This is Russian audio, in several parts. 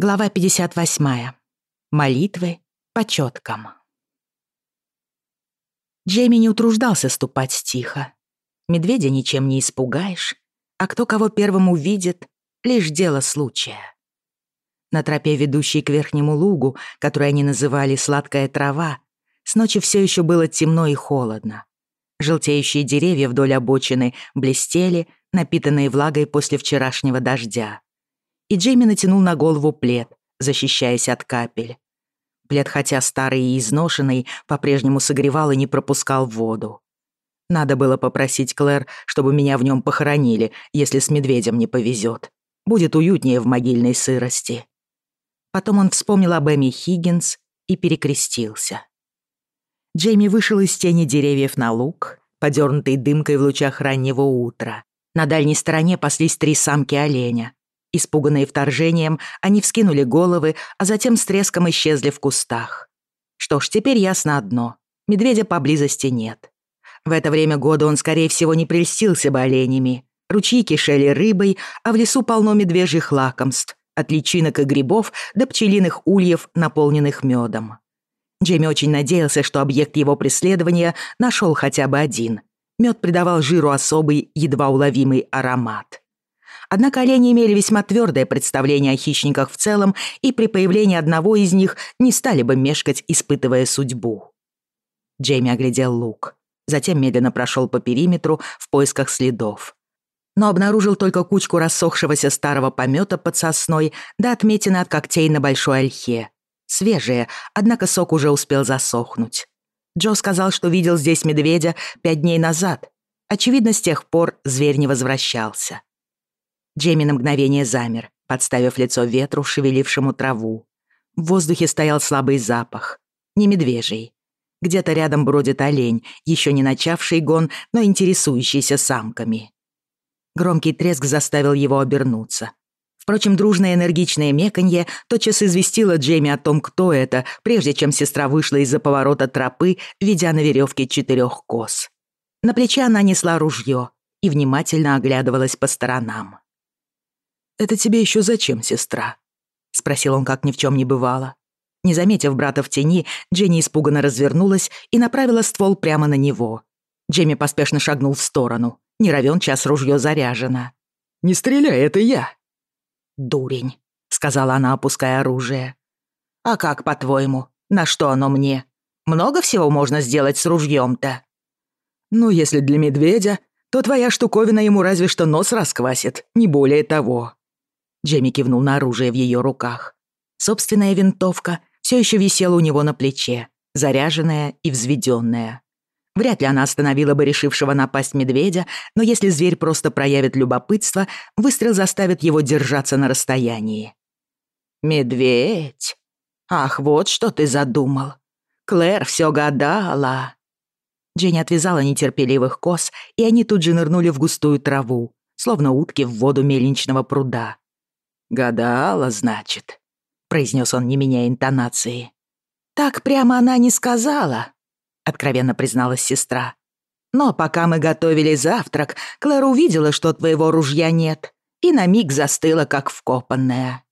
Глава 58. Молитвы по четкам. Джейми не утруждался ступать тихо. Медведя ничем не испугаешь, а кто кого первым увидит — лишь дело случая. На тропе, ведущей к верхнему лугу, который они называли «сладкая трава», с ночи все еще было темно и холодно. Желтеющие деревья вдоль обочины блестели, напитанные влагой после вчерашнего дождя. и Джейми натянул на голову плед, защищаясь от капель. Плед, хотя старый и изношенный, по-прежнему согревал и не пропускал воду. Надо было попросить Клэр, чтобы меня в нем похоронили, если с медведем не повезет. Будет уютнее в могильной сырости. Потом он вспомнил об Эми Хиггинс и перекрестился. Джейми вышел из тени деревьев на луг, подернутый дымкой в лучах раннего утра. На дальней стороне паслись три самки оленя, Испуганные вторжением, они вскинули головы, а затем с треском исчезли в кустах. Что ж, теперь ясно одно. Медведя поблизости нет. В это время года он, скорее всего, не прельстился бы оленями. Ручьи кишели рыбой, а в лесу полно медвежьих лакомств, от личинок и грибов до пчелиных ульев, наполненных медом. Джейми очень надеялся, что объект его преследования нашел хотя бы один. Мед придавал жиру особый, едва уловимый аромат. Однако Однако Одноколени имели весьма твердое представление о хищниках в целом и при появлении одного из них не стали бы мешкать, испытывая судьбу. Джейми оглядел лук, затем медленно прошел по периметру в поисках следов. Но обнаружил только кучку рассохшегося старого помета под сосной да отметины от когтей на большой ольхе. Свежие, однако сок уже успел засохнуть. Джо сказал, что видел здесь медведя пять дней назад. Очевидно, с тех пор зверь не возвращался. Джейми на мгновение замер, подставив лицо ветру, шевелившему траву. В воздухе стоял слабый запах. Не медвежий. Где-то рядом бродит олень, еще не начавший гон, но интересующийся самками. Громкий треск заставил его обернуться. Впрочем, дружное энергичное меканье тотчас известило Джейми о том, кто это, прежде чем сестра вышла из-за поворота тропы, ведя на веревке четырех коз. На плече она несла ружье и внимательно оглядывалась по сторонам. «Это тебе еще зачем, сестра?» — спросил он, как ни в чем не бывало. Не заметив брата в тени, Дженни испуганно развернулась и направила ствол прямо на него. Джемми поспешно шагнул в сторону. Не ровен час ружье заряжено. «Не стреляй, это я!» «Дурень», — сказала она, опуская оружие. «А как, по-твоему, на что оно мне? Много всего можно сделать с ружьем-то?» «Ну, если для медведя, то твоя штуковина ему разве что нос расквасит, не более того». Джемми кивнул на оружие в ее руках. Собственная винтовка все еще висела у него на плече, заряженная и взведенная. Вряд ли она остановила бы решившего напасть медведя, но если зверь просто проявит любопытство, выстрел заставит его держаться на расстоянии. «Медведь? Ах, вот что ты задумал! Клэр все гадала!» Дженни отвязала нетерпеливых коз, и они тут же нырнули в густую траву, словно утки в воду мельничного пруда. «Гадала, значит», — произнес он, не меняя интонации. «Так прямо она не сказала», — откровенно призналась сестра. «Но пока мы готовили завтрак, Клэр увидела, что твоего ружья нет, и на миг застыла, как вкопанная».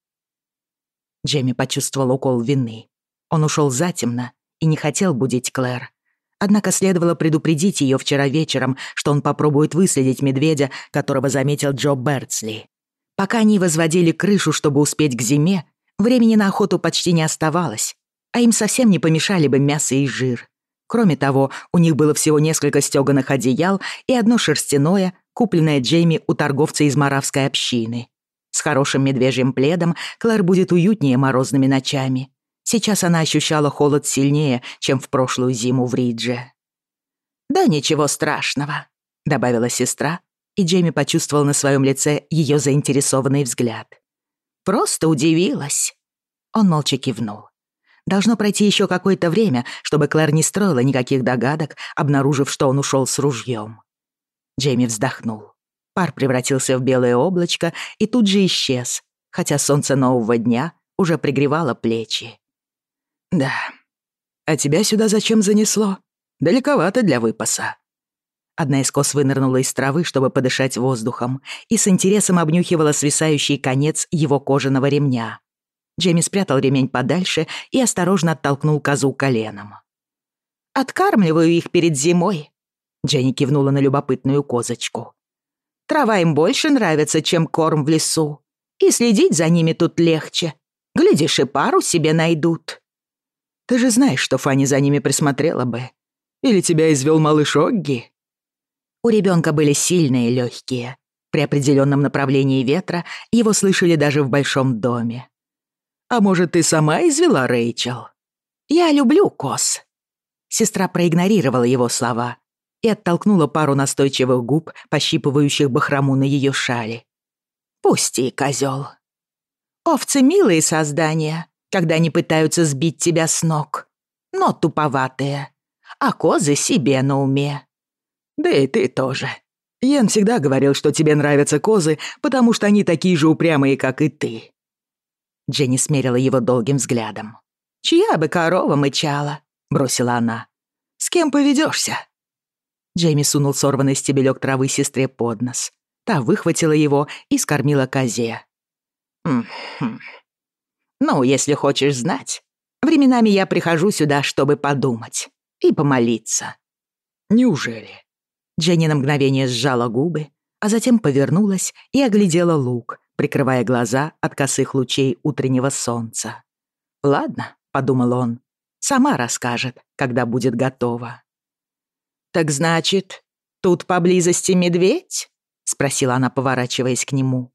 Джейми почувствовал укол вины. Он ушел затемно и не хотел будить Клэр. Однако следовало предупредить ее вчера вечером, что он попробует выследить медведя, которого заметил Джо Берцли. Пока они возводили крышу, чтобы успеть к зиме, времени на охоту почти не оставалось, а им совсем не помешали бы мясо и жир. Кроме того, у них было всего несколько стёганых одеял и одно шерстяное, купленное Джейми у торговца из маравской общины. С хорошим медвежьим пледом Клэр будет уютнее морозными ночами. Сейчас она ощущала холод сильнее, чем в прошлую зиму в Ридже. «Да ничего страшного», — добавила сестра, и Джейми почувствовал на своем лице ее заинтересованный взгляд. «Просто удивилась!» Он молча кивнул. Должно пройти еще какое-то время, чтобы Клэр не строила никаких догадок, обнаружив, что он ушел с ружьем. Джейми вздохнул. Пар превратился в белое облачко и тут же исчез, хотя солнце нового дня уже пригревало плечи. «Да. А тебя сюда зачем занесло? Далековато для выпаса», Одна из кос вынырнула из травы, чтобы подышать воздухом, и с интересом обнюхивала свисающий конец его кожаного ремня. Джейми спрятал ремень подальше и осторожно оттолкнул козу коленом. «Откармливаю их перед зимой», — Дженни кивнула на любопытную козочку. «Трава им больше нравится, чем корм в лесу, и следить за ними тут легче. Глядишь, и пару себе найдут». «Ты же знаешь, что Фанни за ними присмотрела бы. Или тебя извел малыш Огги?» У ребенка были сильные легкие. При определенном направлении ветра его слышали даже в большом доме. А может, ты сама извела Рэйчел? Я люблю коз. Сестра проигнорировала его слова и оттолкнула пару настойчивых губ, пощипывающих бахрому на ее шале. Пусти, козел. Овцы милые создания, когда они пытаются сбить тебя с ног, но туповатые, а козы себе на уме. Да и ты тоже. Ян всегда говорил, что тебе нравятся козы, потому что они такие же упрямые, как и ты». Дженни смерила его долгим взглядом. «Чья бы корова мычала?» — бросила она. «С кем поведёшься?» Джейми сунул сорванный стебелек травы сестре под нос. Та выхватила его и скормила козе. «Ну, если хочешь знать, временами я прихожу сюда, чтобы подумать и помолиться». «Неужели?» Дженни на мгновение сжала губы, а затем повернулась и оглядела луг, прикрывая глаза от косых лучей утреннего солнца. «Ладно», — подумал он, — «сама расскажет, когда будет готова». «Так значит, тут поблизости медведь?» — спросила она, поворачиваясь к нему.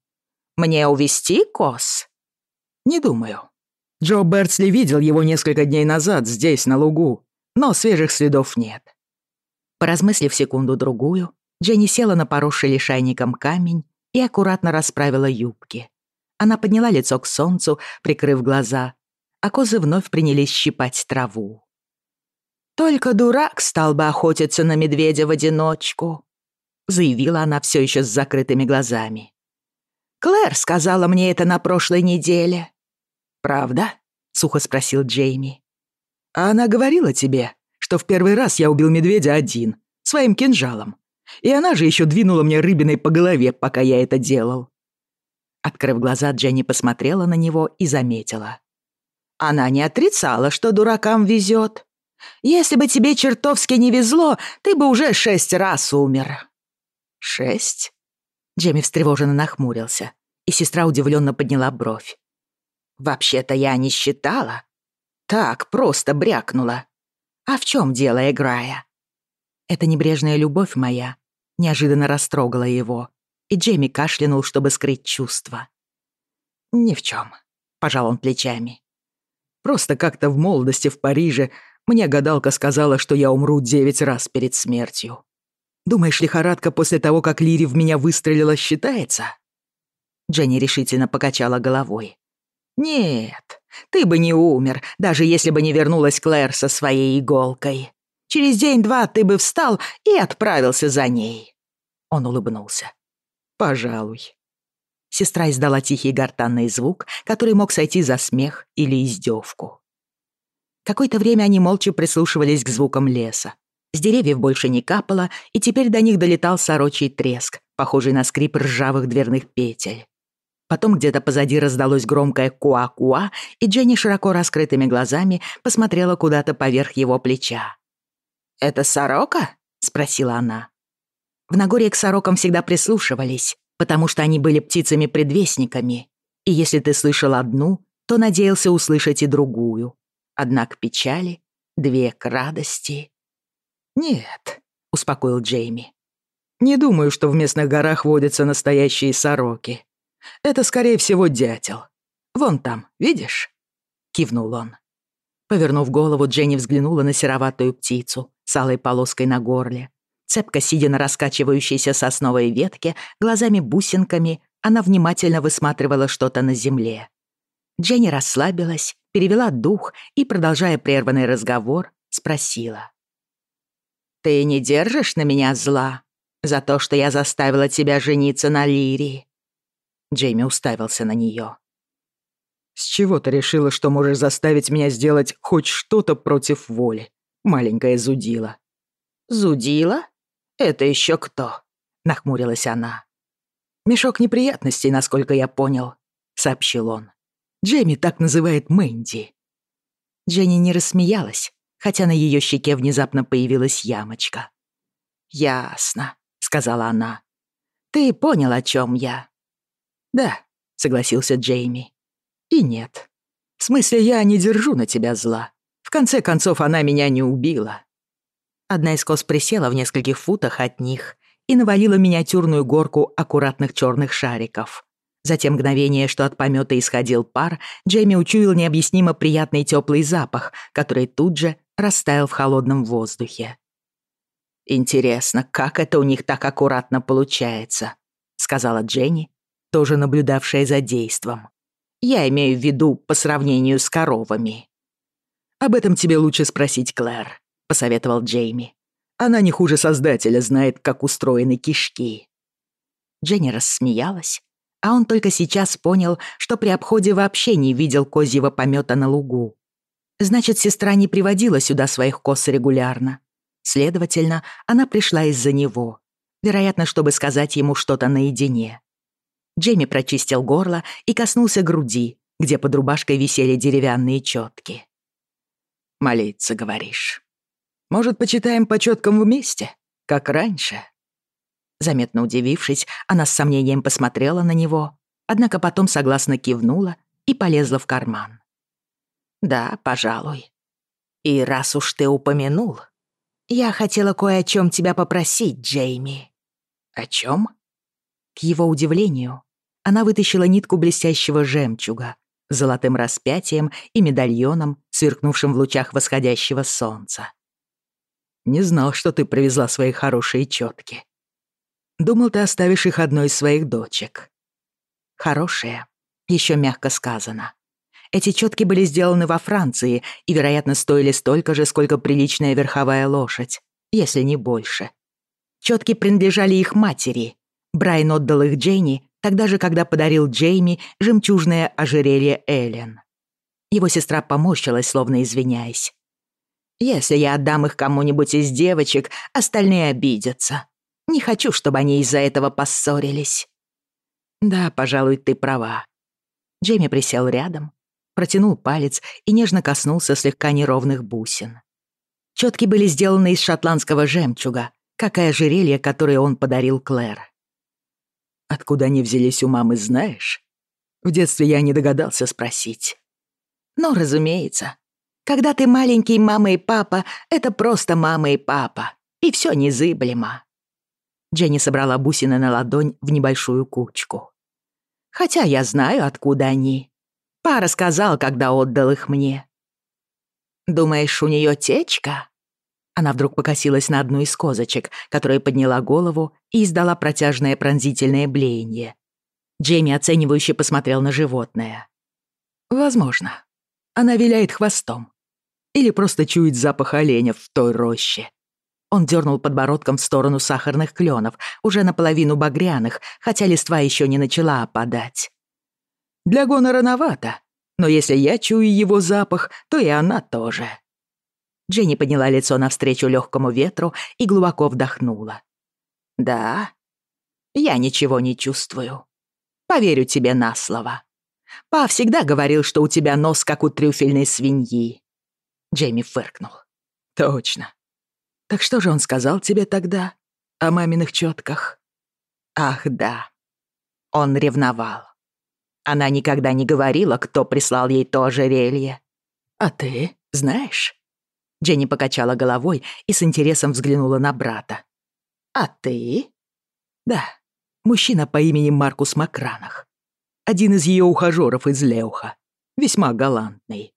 «Мне увести коз?» «Не думаю. Джо Бертсли видел его несколько дней назад здесь, на лугу, но свежих следов нет». Поразмыслив секунду-другую, Дженни села на поросший лишайником камень и аккуратно расправила юбки. Она подняла лицо к солнцу, прикрыв глаза, а козы вновь принялись щипать траву. «Только дурак стал бы охотиться на медведя в одиночку», заявила она все еще с закрытыми глазами. «Клэр сказала мне это на прошлой неделе». «Правда?» — сухо спросил Джейми. «А она говорила тебе, что в первый раз я убил медведя один, своим кинжалом. И она же еще двинула мне рыбиной по голове, пока я это делал. Открыв глаза, Дженни посмотрела на него и заметила. Она не отрицала, что дуракам везет. Если бы тебе чертовски не везло, ты бы уже шесть раз умер. Шесть? Джемми встревоженно нахмурился, и сестра удивленно подняла бровь. Вообще-то я не считала. Так, просто брякнула. А в чем дело, играя?» Эта небрежная любовь моя неожиданно растрогала его, и Джейми кашлянул, чтобы скрыть чувства. «Ни в чем», — пожал он плечами. «Просто как-то в молодости в Париже мне гадалка сказала, что я умру девять раз перед смертью. Думаешь, лихорадка после того, как Лири в меня выстрелила, считается?» Дженни решительно покачала головой. «Нет, ты бы не умер, даже если бы не вернулась Клэр со своей иголкой. Через день-два ты бы встал и отправился за ней». Он улыбнулся. «Пожалуй». Сестра издала тихий гортанный звук, который мог сойти за смех или издевку. Какое-то время они молча прислушивались к звукам леса. С деревьев больше не капало, и теперь до них долетал сорочий треск, похожий на скрип ржавых дверных петель. Потом где-то позади раздалось громкое «куа-куа», и Дженни широко раскрытыми глазами посмотрела куда-то поверх его плеча. «Это сорока?» — спросила она. В Нагорье к сорокам всегда прислушивались, потому что они были птицами-предвестниками, и если ты слышал одну, то надеялся услышать и другую. Одна к печали, две к радости. «Нет», — успокоил Джейми. «Не думаю, что в местных горах водятся настоящие сороки. «Это, скорее всего, дятел. Вон там, видишь?» Кивнул он. Повернув голову, Дженни взглянула на сероватую птицу с алой полоской на горле. Цепко сидя на раскачивающейся сосновой ветке, глазами-бусинками, она внимательно высматривала что-то на земле. Дженни расслабилась, перевела дух и, продолжая прерванный разговор, спросила. «Ты не держишь на меня зла за то, что я заставила тебя жениться на Лирии?» Джейми уставился на нее. «С чего ты решила, что можешь заставить меня сделать хоть что-то против воли, маленькая зудила?» «Зудила? Это еще кто?» — нахмурилась она. «Мешок неприятностей, насколько я понял», — сообщил он. «Джейми так называет Мэнди». Дженни не рассмеялась, хотя на ее щеке внезапно появилась ямочка. «Ясно», — сказала она. «Ты понял, о чем я?» Да, согласился Джейми. И нет. В смысле, я не держу на тебя зла. В конце концов, она меня не убила. Одна из кос присела в нескольких футах от них и навалила миниатюрную горку аккуратных черных шариков. За те мгновения, что от помета исходил пар, Джейми учуял необъяснимо приятный теплый запах, который тут же растаял в холодном воздухе. «Интересно, как это у них так аккуратно получается?» — сказала Дженни, тоже наблюдавшая за действом. Я имею в виду по сравнению с коровами. «Об этом тебе лучше спросить, Клэр», — посоветовал Джейми. «Она не хуже Создателя знает, как устроены кишки». Дженни рассмеялась, а он только сейчас понял, что при обходе вообще не видел козьего помета на лугу. Значит, сестра не приводила сюда своих коз регулярно. Следовательно, она пришла из-за него. Вероятно, чтобы сказать ему что-то наедине. Джейми прочистил горло и коснулся груди, где под рубашкой висели деревянные четки. «Молиться, говоришь? Может, почитаем по четкам вместе, как раньше?» Заметно удивившись, она с сомнением посмотрела на него, однако потом согласно кивнула и полезла в карман. «Да, пожалуй. И раз уж ты упомянул, я хотела кое о чем тебя попросить, Джейми». «О чем? К его удивлению, она вытащила нитку блестящего жемчуга с золотым распятием и медальоном, сверкнувшим в лучах восходящего солнца. «Не знал, что ты привезла свои хорошие четки. Думал, ты оставишь их одной из своих дочек». «Хорошие», еще мягко сказано. Эти четки были сделаны во Франции и, вероятно, стоили столько же, сколько приличная верховая лошадь, если не больше. Четки принадлежали их матери, Брайан отдал их Дженни тогда же, когда подарил Джейми жемчужное ожерелье Эллен. Его сестра поморщилась, словно извиняясь. «Если я отдам их кому-нибудь из девочек, остальные обидятся. Не хочу, чтобы они из-за этого поссорились». «Да, пожалуй, ты права». Джейми присел рядом, протянул палец и нежно коснулся слегка неровных бусин. Четки были сделаны из шотландского жемчуга, как и ожерелье, которое он подарил Клэр откуда они взялись у мамы, знаешь? В детстве я не догадался спросить. Но, «Ну, разумеется. Когда ты маленький, мама и папа — это просто мама и папа. И все незыблемо. Дженни собрала бусины на ладонь в небольшую кучку. Хотя я знаю, откуда они. Пара сказал, когда отдал их мне. Думаешь, у нее течка? Она вдруг покосилась на одну из козочек, которая подняла голову и издала протяжное пронзительное блеяние. Джейми оценивающе посмотрел на животное. «Возможно. Она виляет хвостом. Или просто чует запах оленя в той роще». Он дернул подбородком в сторону сахарных кленов, уже наполовину багряных, хотя листва еще не начала опадать. «Для гона рановато, но если я чую его запах, то и она тоже». Дженни подняла лицо навстречу легкому ветру и глубоко вдохнула. «Да, я ничего не чувствую. Поверю тебе на слово. Па всегда говорил, что у тебя нос, как у трюфельной свиньи». Джейми фыркнул. «Точно. Так что же он сказал тебе тогда о маминых четках? «Ах, да». Он ревновал. Она никогда не говорила, кто прислал ей то ожерелье. «А ты знаешь?» Дженни покачала головой и с интересом взглянула на брата. «А ты?» «Да, мужчина по имени Маркус Макранах. Один из ее ухажеров из Леуха. Весьма галантный.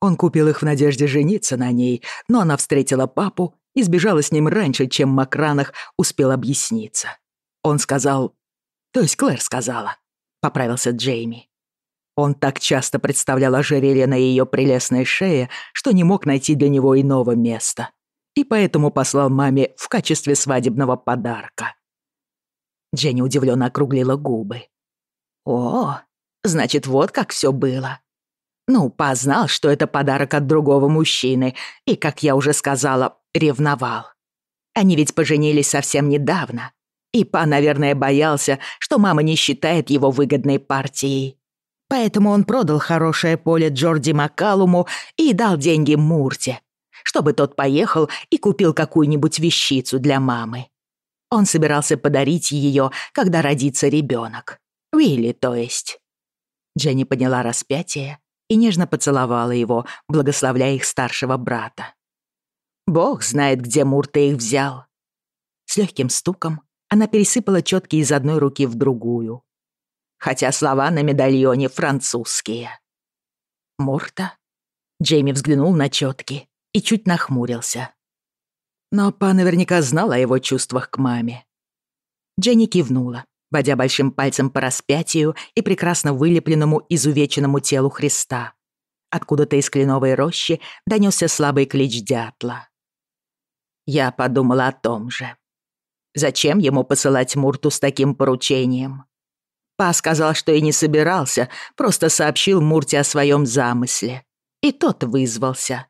Он купил их в надежде жениться на ней, но она встретила папу и сбежала с ним раньше, чем Макранах успел объясниться. Он сказал... То есть Клэр сказала, — поправился Джейми. Он так часто представлял ожерелье на ее прелестной шее, что не мог найти для него иного места. И поэтому послал маме в качестве свадебного подарка. Дженни удивленно округлила губы. «О, значит, вот как все было. Ну, познал, что это подарок от другого мужчины, и, как я уже сказала, ревновал. Они ведь поженились совсем недавно, и Па, наверное, боялся, что мама не считает его выгодной партией поэтому он продал хорошее поле Джорди Макалуму и дал деньги Мурте, чтобы тот поехал и купил какую-нибудь вещицу для мамы. Он собирался подарить ее, когда родится ребенок. Уилли, то есть. Дженни подняла распятие и нежно поцеловала его, благословляя их старшего брата. Бог знает, где Мурта их взял. С легким стуком она пересыпала четки из одной руки в другую, Хотя слова на медальоне французские. Мурта? Джейми взглянул на четки и чуть нахмурился. Но па наверняка знал о его чувствах к маме. Дженни кивнула, водя большим пальцем по распятию и прекрасно вылепленному изувеченному телу Христа. Откуда-то из кленовой рощи донесся слабый клич дятла. Я подумала о том же. Зачем ему посылать Мурту с таким поручением? Па сказал, что и не собирался, просто сообщил Мурте о своем замысле. И тот вызвался.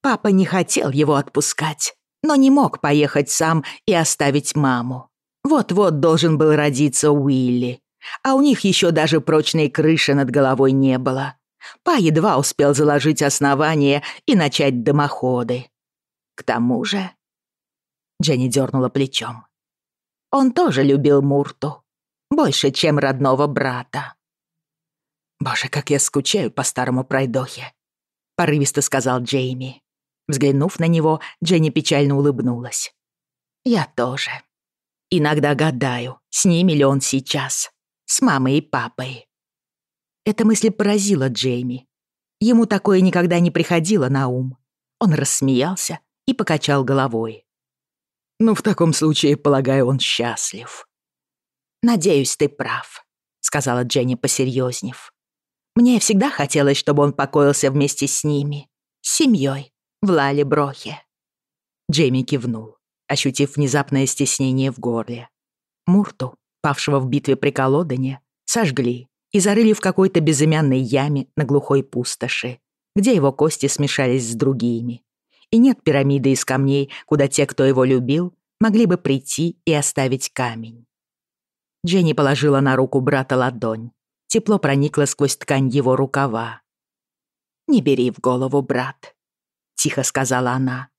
Папа не хотел его отпускать, но не мог поехать сам и оставить маму. Вот-вот должен был родиться Уилли, а у них еще даже прочной крыши над головой не было. Па едва успел заложить основание и начать дымоходы. К тому же... Дженни дернула плечом. Он тоже любил Мурту. Больше, чем родного брата. «Боже, как я скучаю по старому пройдохе», — порывисто сказал Джейми. Взглянув на него, Дженни печально улыбнулась. «Я тоже. Иногда гадаю, с ними ли он сейчас, с мамой и папой». Эта мысль поразила Джейми. Ему такое никогда не приходило на ум. Он рассмеялся и покачал головой. «Ну, в таком случае, полагаю, он счастлив». «Надеюсь, ты прав», — сказала Дженни, посерьезнев. «Мне всегда хотелось, чтобы он покоился вместе с ними, с семьей, в Лале Брохе». Джейми кивнул, ощутив внезапное стеснение в горле. Мурту, павшего в битве при Колодане, сожгли и зарыли в какой-то безымянной яме на глухой пустоши, где его кости смешались с другими. И нет пирамиды из камней, куда те, кто его любил, могли бы прийти и оставить камень. Дженни положила на руку брата ладонь. Тепло проникло сквозь ткань его рукава. «Не бери в голову, брат», — тихо сказала она.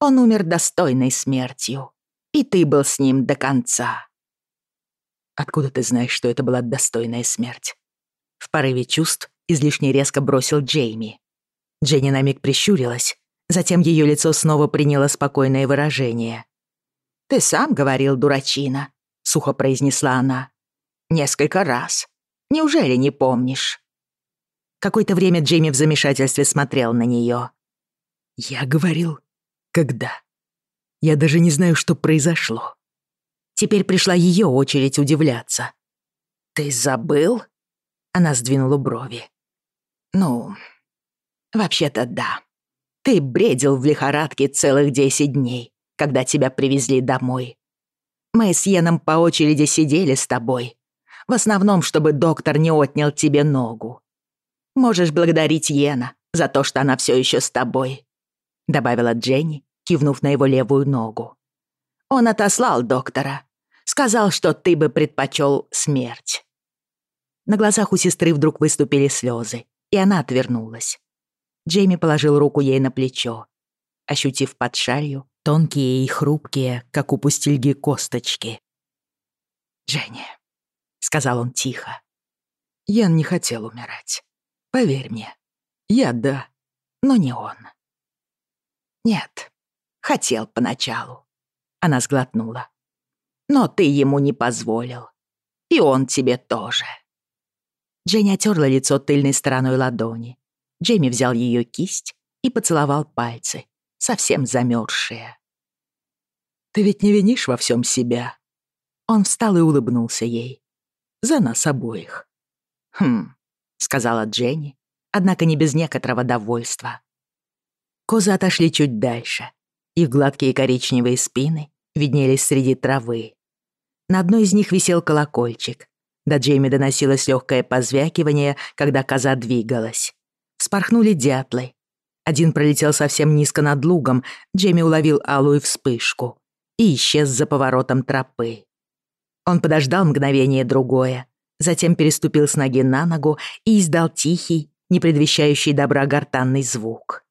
«Он умер достойной смертью, и ты был с ним до конца». «Откуда ты знаешь, что это была достойная смерть?» В порыве чувств излишне резко бросил Джейми. Дженни на миг прищурилась, затем ее лицо снова приняло спокойное выражение. «Ты сам говорил, дурачина, сухо произнесла она. «Несколько раз. Неужели не помнишь?» Какое-то время Джейми в замешательстве смотрел на нее. Я говорил, когда? Я даже не знаю, что произошло. Теперь пришла ее очередь удивляться. «Ты забыл?» Она сдвинула брови. «Ну, вообще-то да. Ты бредил в лихорадке целых десять дней, когда тебя привезли домой. Мы с Йеном по очереди сидели с тобой. В основном, чтобы доктор не отнял тебе ногу. Можешь благодарить Йена за то, что она все еще с тобой», — добавила Дженни, кивнув на его левую ногу. «Он отослал доктора. Сказал, что ты бы предпочел смерть». На глазах у сестры вдруг выступили слезы, и она отвернулась. Джейми положил руку ей на плечо. Ощутив под шалью тонкие и хрупкие, как у пустельги косточки. «Дженни», — сказал он тихо, — «Ян не хотел умирать. Поверь мне. Я — да, но не он». «Нет, хотел поначалу», — она сглотнула. «Но ты ему не позволил. И он тебе тоже». Дженни отерла лицо тыльной стороной ладони. Джейми взял ее кисть и поцеловал пальцы, совсем замерзшая. «Ты ведь не винишь во всем себя?» Он встал и улыбнулся ей. «За нас обоих». «Хм», — сказала Дженни, однако не без некоторого довольства. Козы отошли чуть дальше. Их гладкие коричневые спины виднелись среди травы. На одной из них висел колокольчик. До Джейми доносилось легкое позвякивание, когда коза двигалась. Вспорхнули дятлы, Один пролетел совсем низко над лугом, Джейми уловил алую вспышку и исчез за поворотом тропы. Он подождал мгновение другое, Затем переступил с ноги на ногу и издал тихий, не предвещающий добра гортанный звук.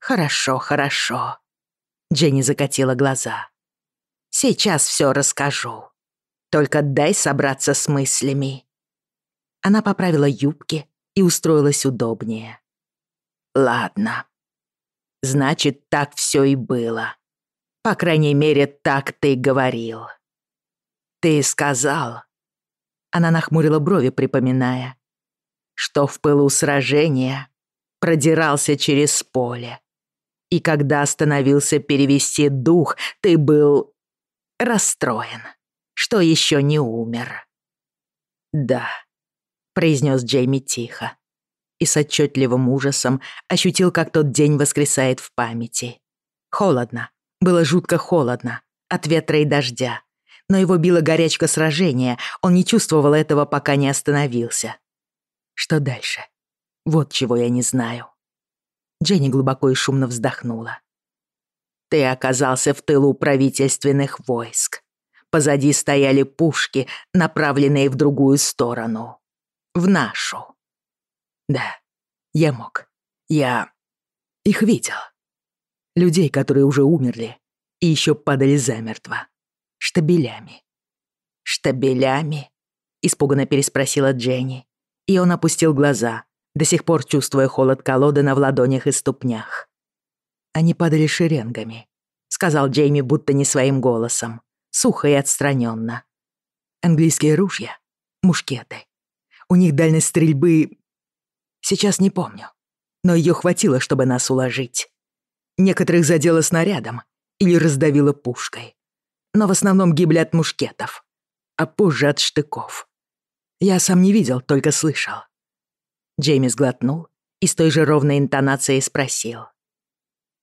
«Хорошо, хорошо», — Дженни закатила глаза. «Сейчас все расскажу. Только дай собраться с мыслями». Она поправила юбки и устроилась удобнее. «Ладно. Значит, так все и было. По крайней мере, так ты говорил. Ты сказал...» Она нахмурила брови, припоминая, что в пылу сражения продирался через поле. И когда остановился перевести дух, ты был расстроен, что еще не умер. «Да», — произнес Джейми тихо, и с отчетливым ужасом ощутил, как тот день воскресает в памяти. Холодно, было жутко холодно, от ветра и дождя, но его била горячка сражения, он не чувствовал этого, пока не остановился. Что дальше? Вот чего я не знаю. Дженни глубоко и шумно вздохнула. Ты оказался в тылу правительственных войск. Позади стояли пушки, направленные в другую сторону. В нашу. Да, я мог. Я... их видел. Людей, которые уже умерли и еще падали замертво. Штабелями. «Штабелями?» — испуганно переспросила Дженни. И он опустил глаза, до сих пор чувствуя холод колоды на ладонях и ступнях. «Они падали шеренгами», — сказал Джейми будто не своим голосом, сухо и отстраненно. «Английские ружья, мушкеты. У них дальность стрельбы Сейчас не помню. Но её хватило, чтобы нас уложить. Некоторых задело снарядом или раздавило пушкой. Но в основном гибли от мушкетов, а позже от штыков. Я сам не видел, только слышал. Джейми сглотнул и с той же ровной интонацией спросил.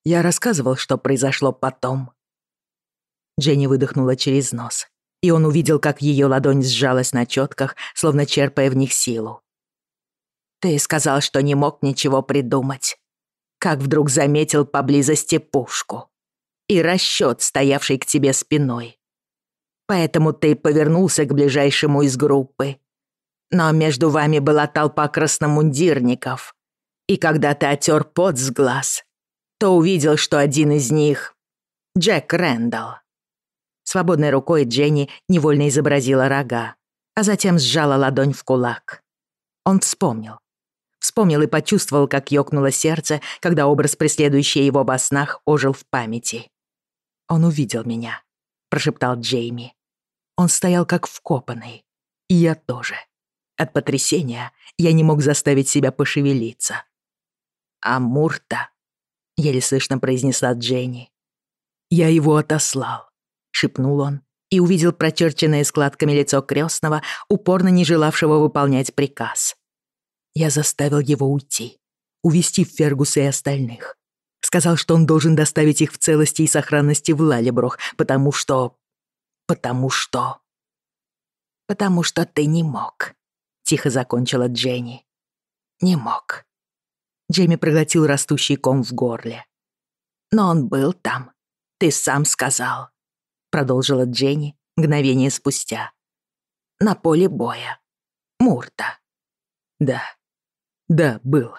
Я рассказывал, что произошло потом. Дженни выдохнула через нос, и он увидел, как ее ладонь сжалась на четках, словно черпая в них силу. Ты сказал, что не мог ничего придумать. Как вдруг заметил поблизости пушку. И расчет, стоявший к тебе спиной. Поэтому ты повернулся к ближайшему из группы. Но между вами была толпа красномундирников. И когда ты отер пот с глаз, то увидел, что один из них — Джек Рэндалл. Свободной рукой Дженни невольно изобразила рога, а затем сжала ладонь в кулак. Он вспомнил, Вспомнил и почувствовал, как ёкнуло сердце, когда образ, преследующий его во снах, ожил в памяти. «Он увидел меня», — прошептал Джейми. Он стоял как вкопанный. И я тоже. От потрясения я не мог заставить себя пошевелиться. «Амурта», — еле слышно произнесла Дженни. «Я его отослал», — шепнул он и увидел прочерченное складками лицо крестного, упорно не желавшего выполнять приказ. Я заставил его уйти. Увести Фергуса и остальных. Сказал, что он должен доставить их в целости и сохранности в Лалеброх, потому что... Потому что... Потому что ты не мог. Тихо закончила Дженни. Не мог. Джейми проглотил растущий ком в горле. Но он был там. Ты сам сказал. Продолжила Дженни мгновение спустя. На поле боя. Мурта. Да. Да, был.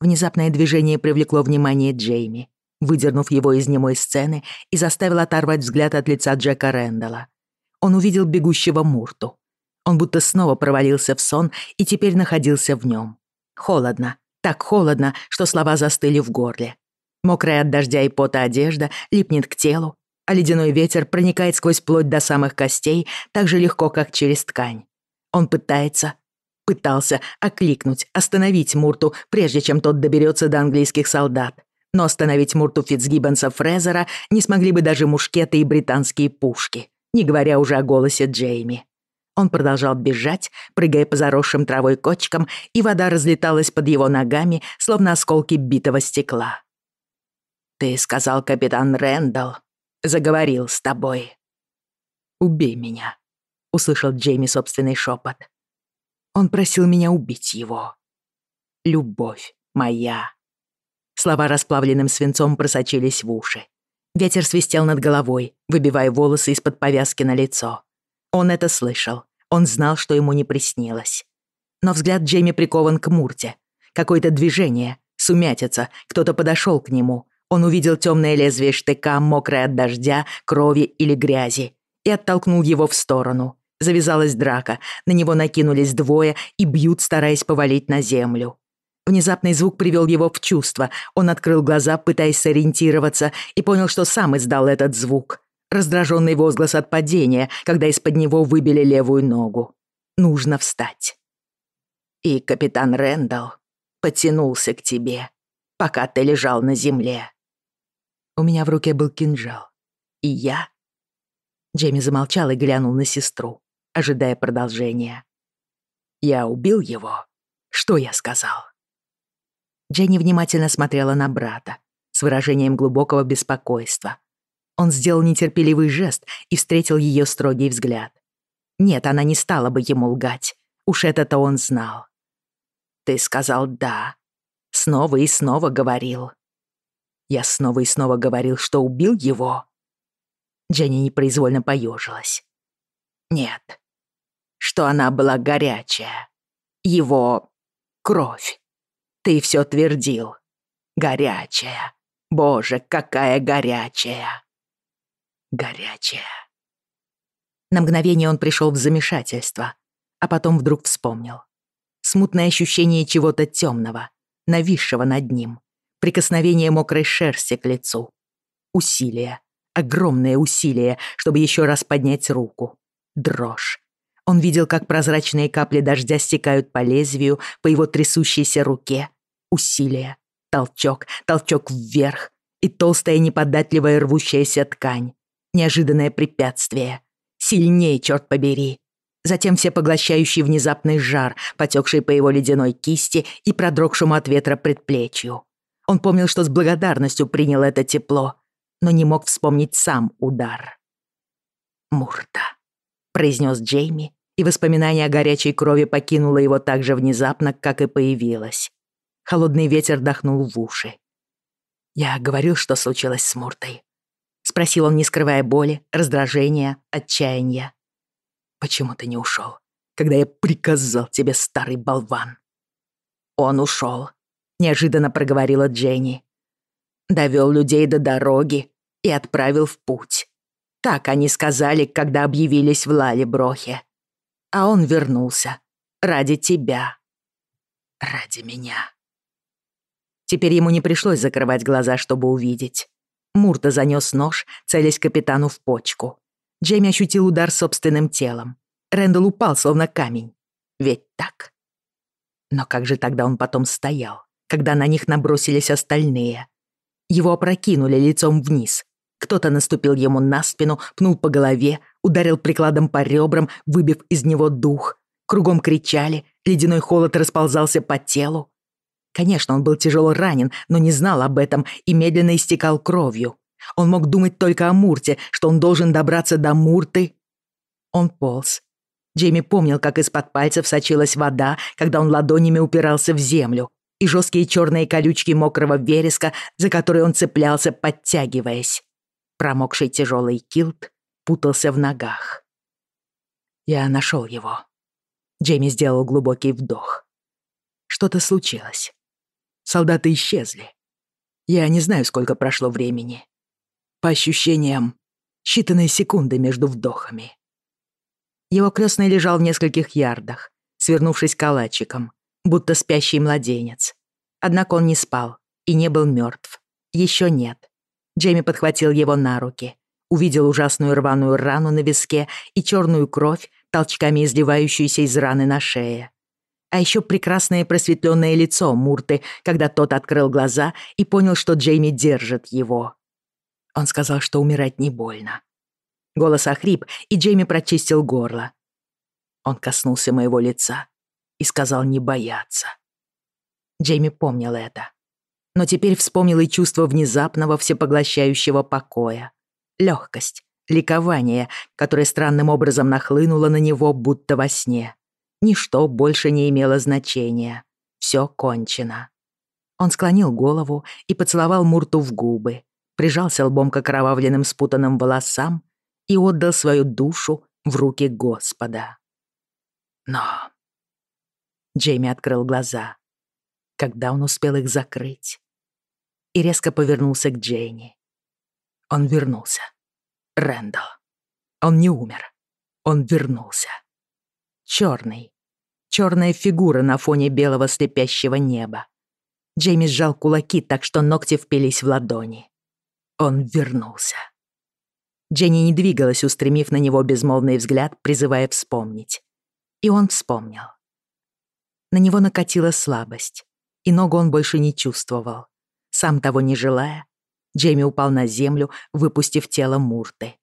Внезапное движение привлекло внимание Джейми, выдернув его из немой сцены и заставил оторвать взгляд от лица Джека Рэндалла. Он увидел бегущего Мурту. Он будто снова провалился в сон и теперь находился в нем. Холодно, так холодно, что слова застыли в горле. Мокрая от дождя и пота одежда липнет к телу, а ледяной ветер проникает сквозь плоть до самых костей так же легко, как через ткань. Он пытается, пытался окликнуть, остановить Мурту, прежде чем тот доберется до английских солдат. Но остановить Мурту Фитцгиббонса Фрезера не смогли бы даже мушкеты и британские пушки, не говоря уже о голосе Джейми. Он продолжал бежать, прыгая по заросшим травой кочкам, и вода разлеталась под его ногами, словно осколки битого стекла. «Ты сказал, капитан Рэндалл, заговорил с тобой». «Убей меня», — услышал Джейми собственный шепот. Он просил меня убить его. Любовь моя. Слова расплавленным свинцом просочились в уши. Ветер свистел над головой, выбивая волосы из-под повязки на лицо. Он это слышал. Он знал, что ему не приснилось. Но взгляд Джейми прикован к Мурте. Какое-то движение, сумятица, кто-то подошел к нему. Он увидел темное лезвие штыка, мокрое от дождя, крови или грязи, и оттолкнул его в сторону. Завязалась драка, на него накинулись двое и бьют, стараясь повалить на землю. Внезапный звук привел его в чувство. Он открыл глаза, пытаясь сориентироваться, и понял, что сам издал этот звук. Раздраженный возглас от падения, когда из-под него выбили левую ногу. Нужно встать. И капитан Рэндалл потянулся к тебе, пока ты лежал на земле. У меня в ожидая продолжения. «Я убил его. Что я сказал?» Дженни внимательно смотрела на брата с выражением глубокого беспокойства. Он сделал нетерпеливый жест и встретил ее строгий взгляд. Нет, она не стала бы ему лгать. Уж это-то он знал. «Ты сказал «да». Снова и снова говорил». «Я снова и снова говорил, что убил его». Дженни непроизвольно поежилась. «Нет, что она была горячая. Его кровь. Ты все твердил. Горячая. Боже, какая горячая. Горячая. На мгновение он пришел в замешательство, а потом вдруг вспомнил. Смутное ощущение чего-то темного, нависшего над ним. Прикосновение мокрой шерсти к лицу. Усилие. Огромное усилие, чтобы еще раз поднять руку. Дрожь. Он видел, как прозрачные капли дождя стекают по лезвию, по его трясущейся руке. Усилие. Толчок. Толчок вверх. И толстая неподатливая рвущаяся ткань. Неожиданное препятствие. Сильнее, черт побери. Затем всепоглощающий внезапный жар, потекший по его ледяной кисти и продрогшему от ветра предплечью. Он помнил, что с благодарностью принял это тепло, но не мог вспомнить сам удар. «Мурта», — произнес Джейми и воспоминание о горячей крови покинуло его так же внезапно, как и появилось. Холодный ветер дохнул в уши. «Я говорил, что случилось с Муртой?» — спросил он, не скрывая боли, раздражения, отчаяния. «Почему ты не ушел, когда я приказал тебе, старый болван?» «Он ушел», — неожиданно проговорила Дженни. «Довел людей до дороги и отправил в путь. Так они сказали, когда объявились в Лалеброхе. а он вернулся. Ради тебя. Ради меня. Теперь ему не пришлось закрывать глаза, чтобы увидеть. Мурта занёс нож, целясь капитану в почку. Джейми ощутил удар собственным телом. Рэндалл упал, словно камень. Ведь так? Но как же тогда он потом стоял, когда на них набросились остальные? Его опрокинули лицом вниз. Кто-то наступил ему на спину, пнул по голове, ударил прикладом по ребрам, выбив из него дух. Кругом кричали, ледяной холод расползался по телу. Конечно, он был тяжело ранен, но не знал об этом и медленно истекал кровью. Он мог думать только о Мурте, что он должен добраться до Мурты. Он полз. Джейми помнил, как из-под пальцев сочилась вода, когда он ладонями упирался в землю, и жесткие черные колючки мокрого вереска, за которые он цеплялся, подтягиваясь. Промокший тяжелый килт путался в ногах. Я нашел его. Джейми сделал глубокий вдох. Что-то случилось. Солдаты исчезли. Я не знаю, сколько прошло времени. По ощущениям, считанные секунды между вдохами. Его крестный лежал в нескольких ярдах, свернувшись калачиком, будто спящий младенец. Однако он не спал и не был мертв. Еще нет. Джейми подхватил его на руки, увидел ужасную рваную рану на виске и черную кровь, толчками изливающуюся из раны на шее. А еще прекрасное просветленное лицо Мурты, когда тот открыл глаза и понял, что Джейми держит его. Он сказал, что умирать не больно. Голос охрип, и Джейми прочистил горло. Он коснулся моего лица и сказал не бояться. Джейми помнил это. но теперь вспомнил и чувство внезапного всепоглощающего покоя. Лёгкость, ликование, которое странным образом нахлынуло на него, будто во сне. Ничто больше не имело значения. Всё кончено. Он склонил голову и поцеловал Мурту в губы, прижался лбом к окровавленным спутанным волосам и отдал свою душу в руки Господа. Но... Джейми открыл глаза. Когда он успел их закрыть? и резко повернулся к Джейни. Он вернулся. Рэндалл. Он не умер. Он вернулся. Чёрный. Чёрная фигура на фоне белого слепящего неба. Джейми сжал кулаки так, что ногти впились в ладони. Он вернулся. Дженни не двигалась, устремив на него безмолвный взгляд, призывая вспомнить. И он вспомнил. На него накатила слабость, и ногу он больше не чувствовал. Сам того не желая, Джейми упал на землю, выпустив тело Мурты.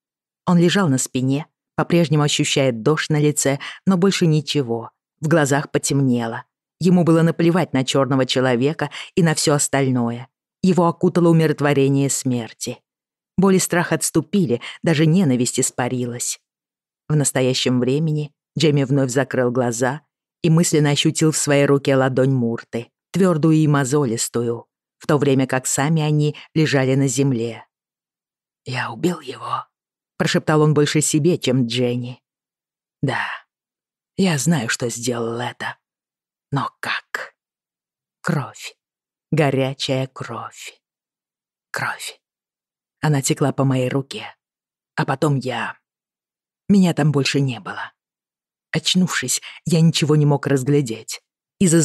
Он лежал на спине, по-прежнему ощущая дождь на лице, но больше ничего. В глазах потемнело. Ему было наплевать на черного человека и на все остальное. Его окутало умиротворение смерти. Боль и страх отступили, даже ненависть испарилась. В настоящем времени Джейми вновь закрыл глаза и мысленно ощутил в своей руке ладонь Мурты, твердую и мозолистую, в то время как сами они лежали на земле. «Я убил его», — прошептал он больше себе, чем Дженни. «Да, я знаю, что сделал это. Но как? Кровь. Горячая кровь. Кровь. Она текла по моей руке. А потом я... Меня там больше не было. Очнувшись, я ничего не мог разглядеть. Из-за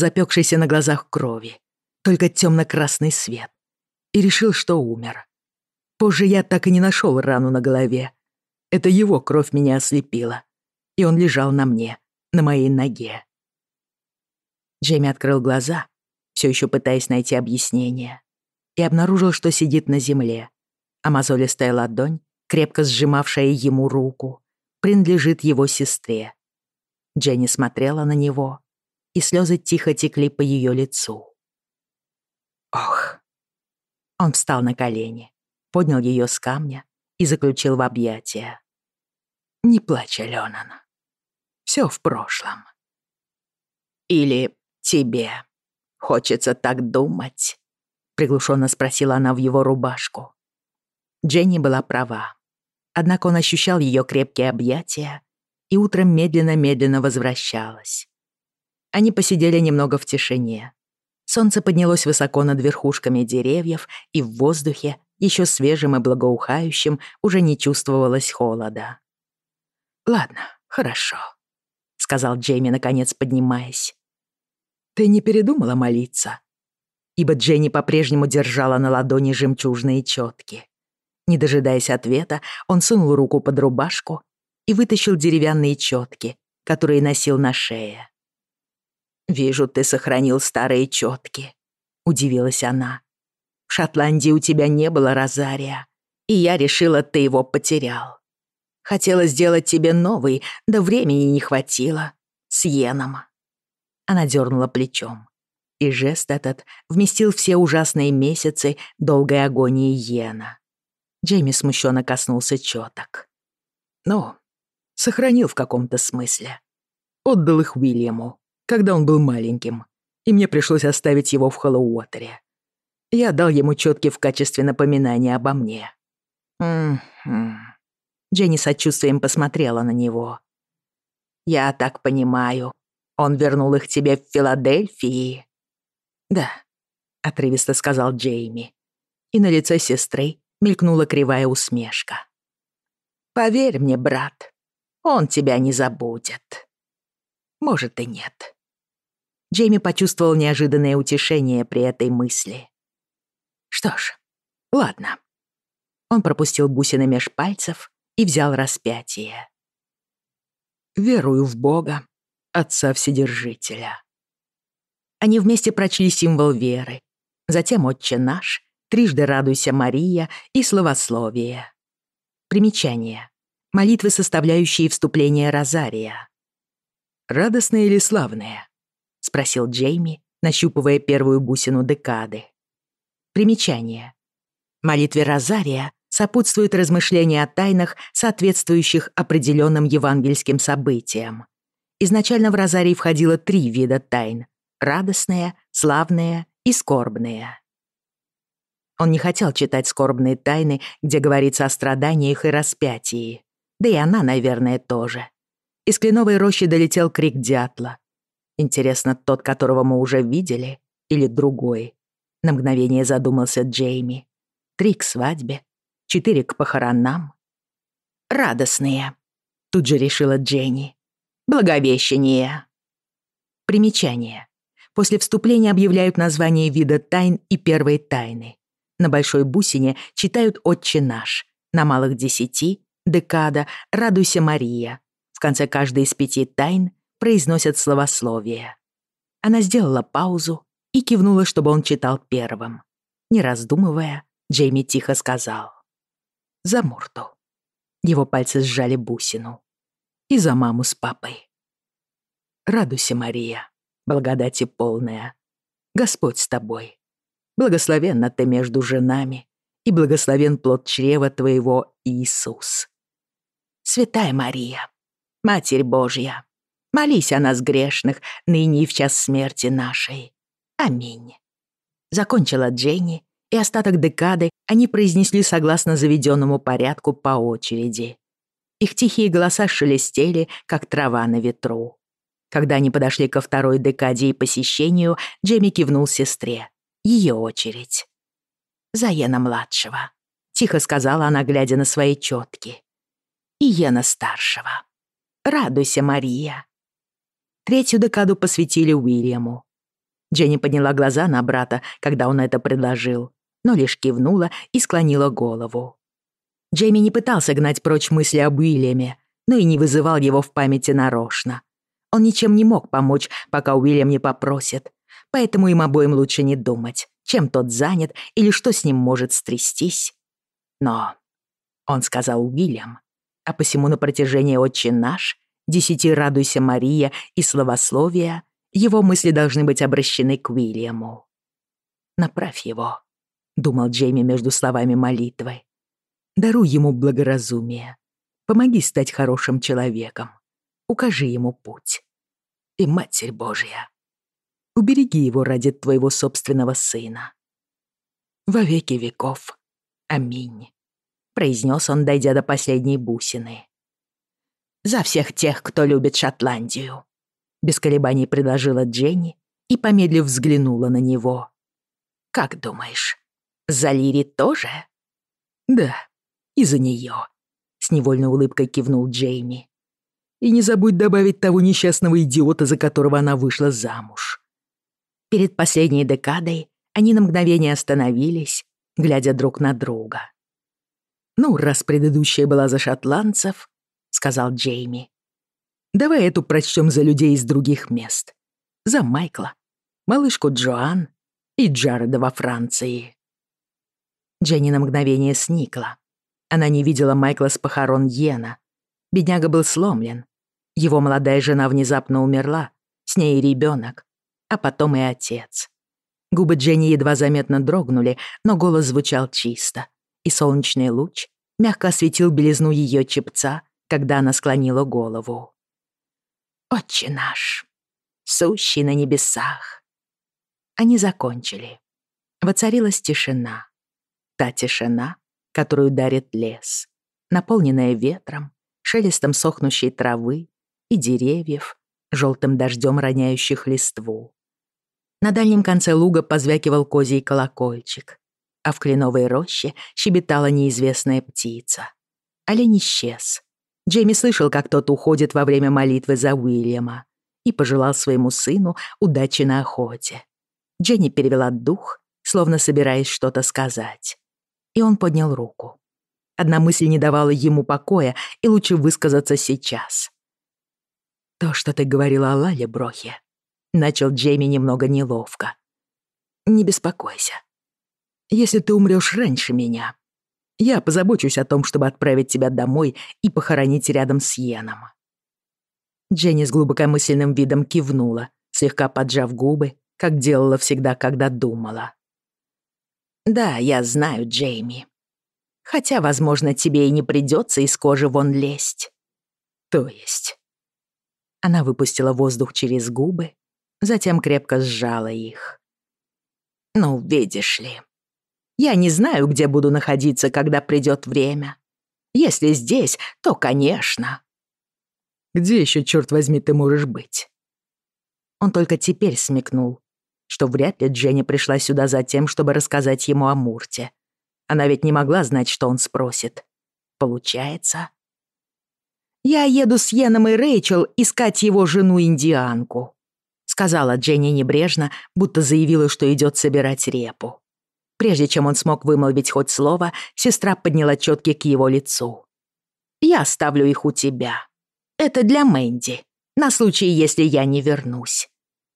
запекшейся на глазах крови. Только темно-красный свет. И решил, что умер. Позже я так и не нашел рану на голове. Это его кровь меня ослепила. И он лежал на мне, на моей ноге. Джейми открыл глаза, все еще пытаясь найти объяснение, и обнаружил, что сидит на земле, а мозолистая ладонь, крепко сжимавшая ему руку, принадлежит его сестре. Дженни смотрела на него, и слезы тихо текли по ее лицу. Ох. Он встал на колени, поднял ее с камня и заключил в объятия. «Не плачь, Аленан. Все в прошлом». «Или тебе хочется так думать?» — приглушенно спросила она в его рубашку. Дженни была права. Однако он ощущал ее крепкие объятия и утром медленно-медленно возвращалась. Солнце поднялось высоко над верхушками деревьев, и в воздухе, еще свежим и благоухающим, уже не чувствовалось холода. «Ладно, хорошо», — сказал Джейми, наконец поднимаясь. «Ты не передумала молиться?» Ибо Дженни по-прежнему держала на ладони жемчужные четки. Не дожидаясь ответа, он сунул руку под рубашку и вытащил деревянные четки, которые носил на шее. «Вижу, ты сохранил старые четки», — удивилась она. «В Шотландии у тебя не было розария, и я решила, ты его потерял. Хотела сделать тебе новый, да времени не хватило. С Йеном». Она дернула плечом, и жест этот вместил все ужасные месяцы долгой агонии Йена. Джейми смущенно коснулся четок. «Ну, сохранил в каком-то смысле. Отдал их Уильяму, когда он был маленьким, и мне пришлось оставить его в Хэллоуотере. Я дал ему четки в качестве напоминания обо мне. «М-м-м». Дженни сочувствием посмотрела на него. «Я так понимаю, он вернул их тебе в Филадельфии?» «Да», — отрывисто сказал Джейми. И на лице сестры мелькнула кривая усмешка. «Поверь мне, брат, он тебя не забудет. Может и нет». Джейми почувствовал неожиданное утешение при этой мысли. «Что ж, ладно». Он пропустил бусины меж пальцев и взял распятие. «Верую в Бога, Отца Вседержителя». Они вместе прочли символ веры, затем «Отче наш», «Трижды радуйся, Мария» и «Словословие». Примечание. Молитвы, составляющие вступление Розария. Радостные или славные? спросил Джейми, нащупывая первую бусину декады. Примечание. Молитве Розария сопутствует размышление о тайнах, соответствующих определенным евангельским событиям. Изначально в Розарий входило три вида тайн — радостная, славная и скорбная. Он не хотел читать скорбные тайны, где говорится о страданиях и распятии. Да и она, наверное, тоже. Из кленовой рощи долетел крик дятла. Интересно, тот, которого мы уже видели, или другой? На мгновение задумался Джейми. Три к свадьбе, четыре к похоронам. Радостные. Тут же решила Дженни. Благовещение. Примечание. После вступления объявляют название вида тайн и первой тайны. На большой бусине читают «Отче наш», на малых десяти, «Декада», «Радуйся, Мария». В конце каждой из пяти тайн произносят словословие. Она сделала паузу и кивнула, чтобы он читал первым. Не раздумывая, Джейми тихо сказал. «За Мурту». Его пальцы сжали бусину. «И за маму с папой». «Радуйся, Мария, благодати полная. Господь с тобой. Благословенна ты между женами, и благословен плод чрева твоего, Иисус. Святая Мария, Матерь Божья, молись о нас грешных, ныне и в час смерти нашей. Аминь. Закончила Дженни, и остаток декады они произнесли согласно заведенному порядку по очереди. Их тихие голоса шелестели, как трава на ветру. Когда они подошли ко второй декаде и посещению, Джемми кивнул сестре. Ее очередь. «Заена-младшего», — тихо сказала она, глядя на свои четки. «И Ена-старшего. Радуйся, Мария». Третью декаду посвятили Уильяму. Дженни подняла глаза на брата, когда он это предложил, но лишь кивнула и склонила голову. Джейми не пытался гнать прочь мысли об Уильяме, но и не вызывал его в памяти нарочно. Он ничем не мог помочь, пока Уильям не попросит, поэтому им обоим лучше не думать, чем тот занят или что с ним может стрястись. Но, он сказал Уильям, а посему на протяжении «Отче наш» «Десяти радуйся, Мария» и «Словословия» его мысли должны быть обращены к Уильяму. «Направь его», — думал Джейми между словами молитвы. «Даруй ему благоразумие. Помоги стать хорошим человеком. Укажи ему путь. И, Матерь Божья, убереги его ради твоего собственного сына. Во веки веков. Аминь», — произнес он, дойдя до последней бусины. «За всех тех, кто любит Шотландию», — без колебаний предложила Дженни и, помедлив, взглянула на него. «Как думаешь, за Лири тоже?» «Да, и за нее», — с невольной улыбкой кивнул Джейми. «И не забудь добавить того несчастного идиота, за которого она вышла замуж». Перед последней декадой они на мгновение остановились, глядя друг на друга. «Ну, раз предыдущая была за шотландцев», — сказал Джейми. «Давай эту прочтем за людей из других мест. За Майкла, малышку Джоан и Джареда во Франции». Дженни на мгновение сникла. Она не видела Майкла с похорон Йена. Бедняга был сломлен. Его молодая жена внезапно умерла, с ней и ребёнок, а потом и отец. Губы Дженни едва заметно дрогнули, но голос звучал чисто, и солнечный луч мягко осветил белизну её чепца когда она склонила голову. «Отче наш, сущий на небесах!» Они закончили. Воцарилась тишина. Та тишина, которую дарит лес, наполненная ветром, шелестом сохнущей травы и деревьев, желтым дождем роняющих листву. На дальнем конце луга позвякивал козий колокольчик, а в кленовой роще щебетала неизвестная птица. Олень исчез. Джейми слышал, как тот уходит во время молитвы за Уильяма и пожелал своему сыну удачи на охоте. Дженни перевела дух, словно собираясь что-то сказать. И он поднял руку. Одна мысль не давала ему покоя, и лучше высказаться сейчас. «То, что ты говорила о Лале Брохе», — начал Джейми немного неловко. «Не беспокойся. Если ты умрёшь раньше меня, я позабочусь о том, чтобы отправить тебя домой и похоронить рядом с Йеном». Дженни с глубокомысленным видом кивнула, слегка поджав губы, как делала всегда, когда думала. «Да, я знаю, Джейми. Хотя, возможно, тебе и не придется из кожи вон лезть. То есть...» Она выпустила воздух через губы, затем крепко сжала их. «Ну, видишь ли, я не знаю, где буду находиться, когда придет время. Если здесь, то, конечно». Где еще, черт возьми, ты можешь быть?» Он только теперь смекнул, что вряд ли Дженни пришла сюда за тем, чтобы рассказать ему о Мурте. Она ведь не могла знать, что он спросит. Получается... «Я еду с Йеном и Рэйчел искать его жену-индианку», сказала Дженни небрежно, будто заявила, что идет собирать репу. Прежде чем он смог вымолвить хоть слово, сестра подняла четки к его лицу. «Я оставлю их у тебя. Это для Мэнди, на случай, если я не вернусь.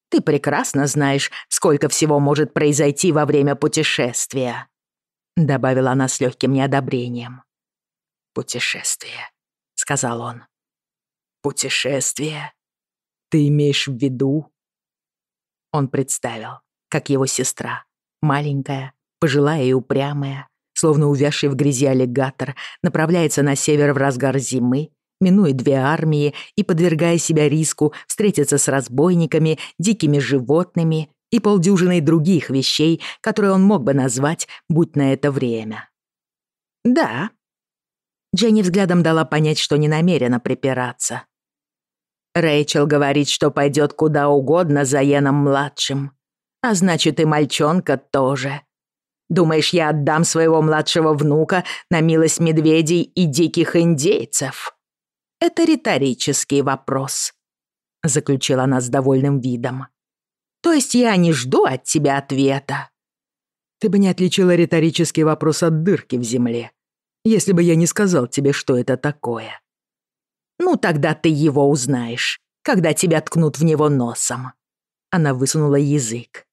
Ты прекрасно знаешь, сколько всего может произойти во время путешествия», добавила она с легким неодобрением. «Путешествие», — пожилая и упрямая, словно увязший в грязи аллигатор, направляется на север в разгар зимы, минуя две армии и подвергая себя риску встретиться с разбойниками, дикими животными и полдюжиной других вещей, которые он мог бы назвать, будь на это время. «Да». Дженни взглядом дала понять, что не намерена припираться. «Рэйчел говорит, что пойдет куда угодно за Йеном-младшим. А значит, и мальчонка тоже. Думаешь, я отдам своего младшего внука на милость медведей и диких индейцев? Это риторический вопрос, заключила она с довольным видом. То есть я не жду от тебя ответа. Ты бы не отличила риторический вопрос от дырки в земле, если бы я не сказал тебе, что это такое. Ну, тогда ты его узнаешь, когда тебя ткнут в него носом. Она высунула язык.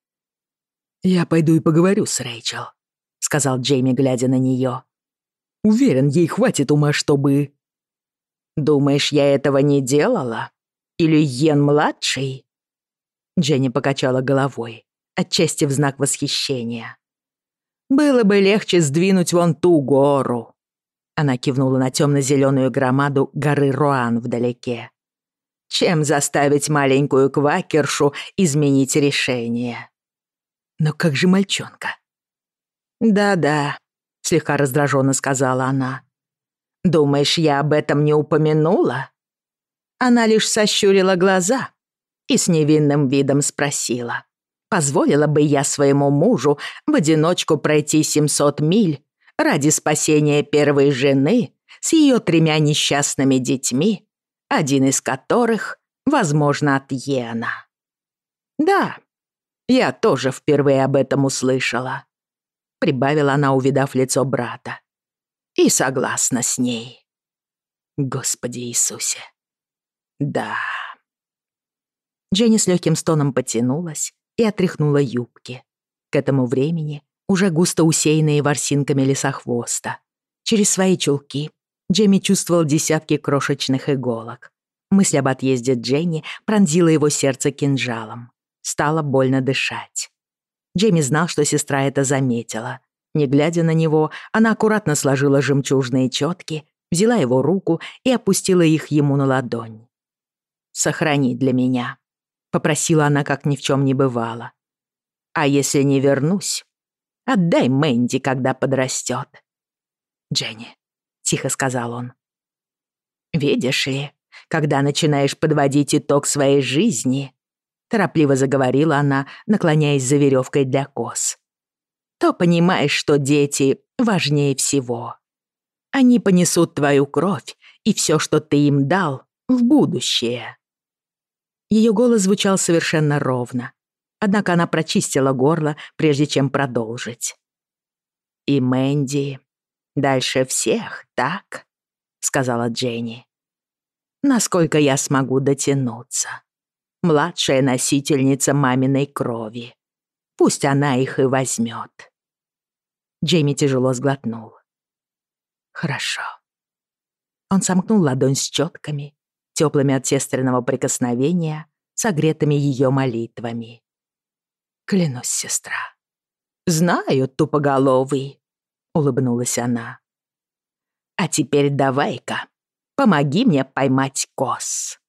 «Я пойду и поговорю с Рэйчел», — сказал Джейми, глядя на нее. «Уверен, ей хватит ума, чтобы...» «Думаешь, я этого не делала? Или Йен-младший?» Дженни покачала головой, отчасти в знак восхищения. «Было бы легче сдвинуть вон ту гору». Она кивнула на темно-зеленую громаду горы Руан вдалеке. «Чем заставить маленькую квакершу изменить решение?» Но как же мальчонка? Да-да, слегка раздраженно сказала она. Думаешь, я об этом не упомянула? Она лишь сощурила глаза и с невинным видом спросила. Позволила бы я своему мужу в одиночку пройти 700 миль ради спасения первой жены с ее тремя несчастными детьми, один из которых, Я тоже впервые об этом услышала», — прибавила она, увидав лицо брата. «И согласна с ней». Господи Иисусе. Да. Дженни с легким стоном потянулась и отряхнула юбки. К этому времени уже густо усеянные ворсинками лесохвоста. Через свои чулки Джемми чувствовал десятки крошечных иголок. Мысль об отъезде Дженни пронзила его сердце кинжалом. Стало больно дышать. Джейми знал, что сестра это заметила. Не глядя на него, она аккуратно сложила жемчужные четки, взяла его руку и опустила их ему на ладонь. «Сохрани для меня», — попросила она, как ни в чем не бывало. «А если не вернусь, отдай Мэнди, когда подрастет». «Дженни», — тихо сказал он. «Видишь ли, когда начинаешь подводить итог своей жизни, торопливо заговорила она, наклоняясь за веревкой для коз. «То понимаешь, что дети важнее всего. Они понесут твою кровь и все, что ты им дал, в будущее». Ее голос звучал совершенно ровно, однако она прочистила горло, прежде чем продолжить. «И Мэнди дальше всех, так?» — сказала Дженни. «Насколько я смогу дотянуться?» младшая носительница маминой крови. Пусть она их и возьмет. Джейми тяжело сглотнул. Хорошо. Он сомкнул ладонь с четками, теплыми от сестренного прикосновения, согретыми ее молитвами. Клянусь, сестра. Знаю, тупоголовый, улыбнулась она. А теперь давай-ка, помоги мне поймать коз.